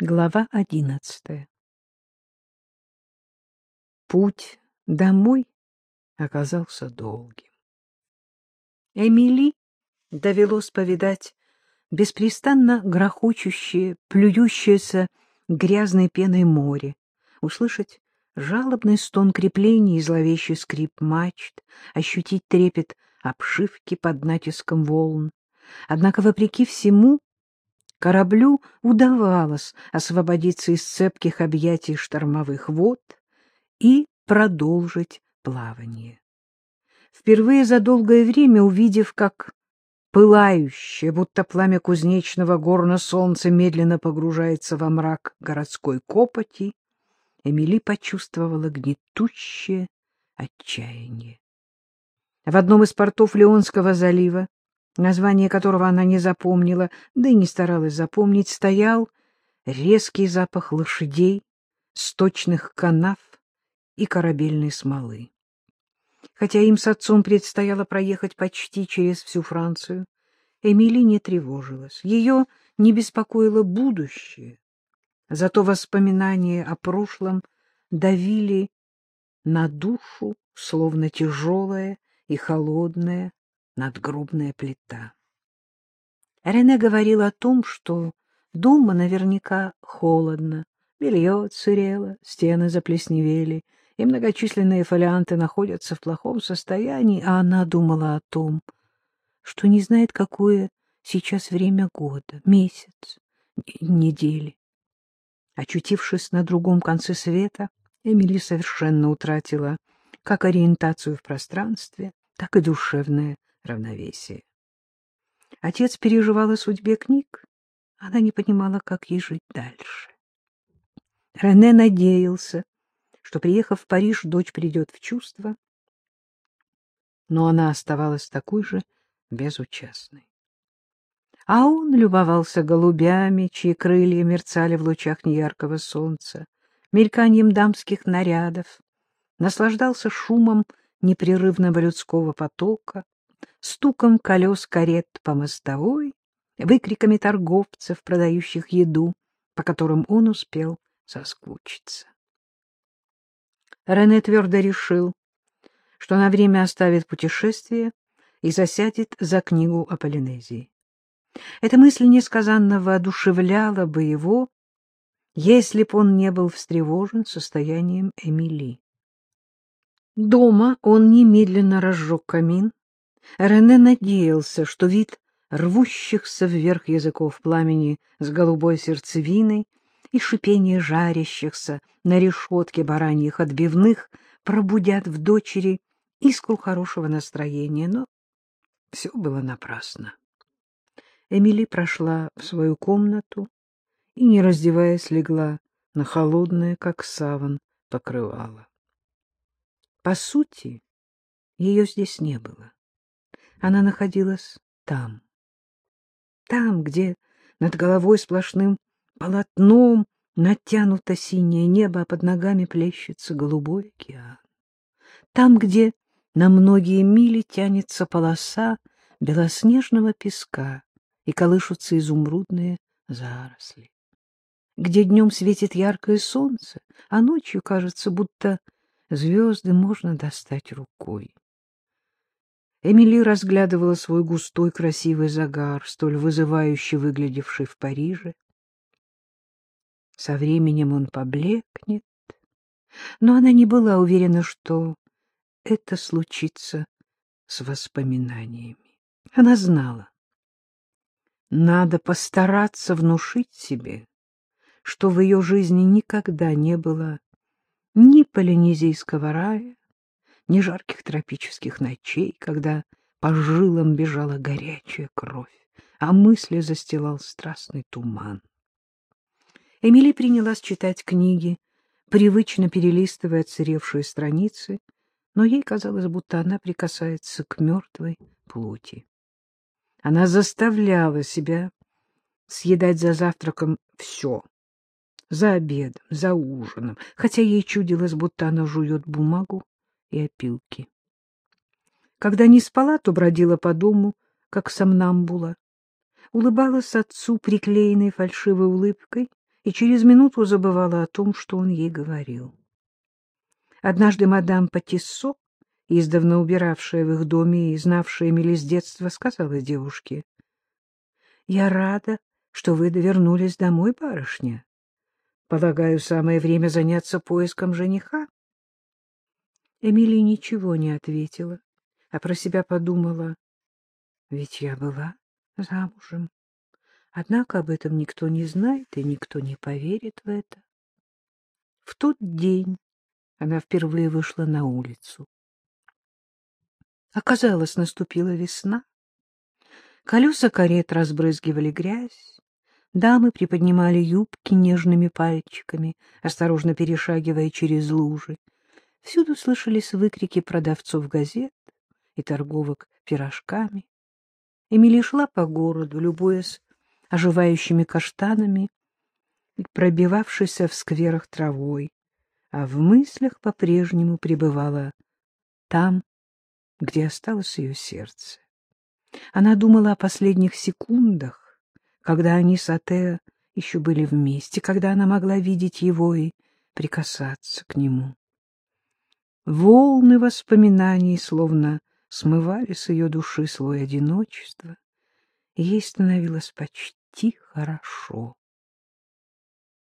Глава одиннадцатая Путь домой оказался долгим. Эмили довелось повидать беспрестанно грохочущее, плюющееся грязной пеной море, услышать жалобный стон крепления и зловещий скрип мачт, ощутить трепет обшивки под натиском волн. Однако, вопреки всему, Кораблю удавалось освободиться из цепких объятий штормовых вод и продолжить плавание. Впервые за долгое время увидев, как пылающее, будто пламя кузнечного горна солнца медленно погружается во мрак городской копоти, Эмили почувствовала гнетущее отчаяние. В одном из портов Леонского залива название которого она не запомнила, да и не старалась запомнить, стоял резкий запах лошадей, сточных канав и корабельной смолы. Хотя им с отцом предстояло проехать почти через всю Францию, Эмили не тревожилась. Ее не беспокоило будущее. Зато воспоминания о прошлом давили на душу, словно тяжелая и холодная надгробная плита. Рене говорил о том, что дома наверняка холодно, белье отсырело, стены заплесневели, и многочисленные фолианты находятся в плохом состоянии, а она думала о том, что не знает, какое сейчас время года, месяц, недели. Очутившись на другом конце света, Эмили совершенно утратила как ориентацию в пространстве, так и душевное равновесие. Отец переживал о судьбе книг, она не понимала, как ей жить дальше. Рене надеялся, что, приехав в Париж, дочь придет в чувство, но она оставалась такой же безучастной. А он любовался голубями, чьи крылья мерцали в лучах неяркого солнца, мельканием дамских нарядов, наслаждался шумом непрерывного людского потока, стуком колес карет по мостовой, выкриками торговцев, продающих еду, по которым он успел соскучиться. Рене твердо решил, что на время оставит путешествие и засядет за книгу о Полинезии. Эта мысль несказанно воодушевляла бы его, если б он не был встревожен состоянием Эмили. Дома он немедленно разжег камин, Рене надеялся, что вид рвущихся вверх языков пламени с голубой сердцевиной и шипение жарящихся на решетке бараньих отбивных пробудят в дочери искру хорошего настроения, но все было напрасно. Эмили прошла в свою комнату и, не раздеваясь, легла на холодное, как саван, покрывало. По сути, ее здесь не было она находилась там. Там, где над головой сплошным полотном натянуто синее небо, а под ногами плещется голубой океан. Там, где на многие мили тянется полоса белоснежного песка и колышутся изумрудные заросли. Где днем светит яркое солнце, а ночью кажется, будто звезды можно достать рукой. Эмили разглядывала свой густой красивый загар, столь вызывающе выглядевший в Париже. Со временем он поблекнет, но она не была уверена, что это случится с воспоминаниями. Она знала. Надо постараться внушить себе, что в ее жизни никогда не было ни полинезийского рая, ни жарких тропических ночей, когда по жилам бежала горячая кровь, а мысли застилал страстный туман. Эмили принялась читать книги, привычно перелистывая отсыревшие страницы, но ей казалось, будто она прикасается к мертвой плоти. Она заставляла себя съедать за завтраком все, за обедом, за ужином, хотя ей чудилось, будто она жует бумагу и опилки. Когда не спала, то бродила по дому, как сомнамбула, улыбалась отцу приклеенной фальшивой улыбкой и через минуту забывала о том, что он ей говорил. Однажды мадам Патиссо, издавна убиравшая в их доме и знавшая Эмили с детства, сказала девушке, — Я рада, что вы довернулись домой, барышня. Полагаю, самое время заняться поиском жениха. Эмили ничего не ответила, а про себя подумала, ведь я была замужем. Однако об этом никто не знает и никто не поверит в это. В тот день она впервые вышла на улицу. Оказалось, наступила весна. Колеса карет разбрызгивали грязь, дамы приподнимали юбки нежными пальчиками, осторожно перешагивая через лужи. Всюду слышались выкрики продавцов газет и торговок пирожками. Эмили шла по городу, любуясь оживающими каштанами, пробивавшейся в скверах травой, а в мыслях по-прежнему пребывала там, где осталось ее сердце. Она думала о последних секундах, когда они с Атео еще были вместе, когда она могла видеть его и прикасаться к нему. Волны воспоминаний словно смывали с ее души слой одиночества, и ей становилось почти хорошо.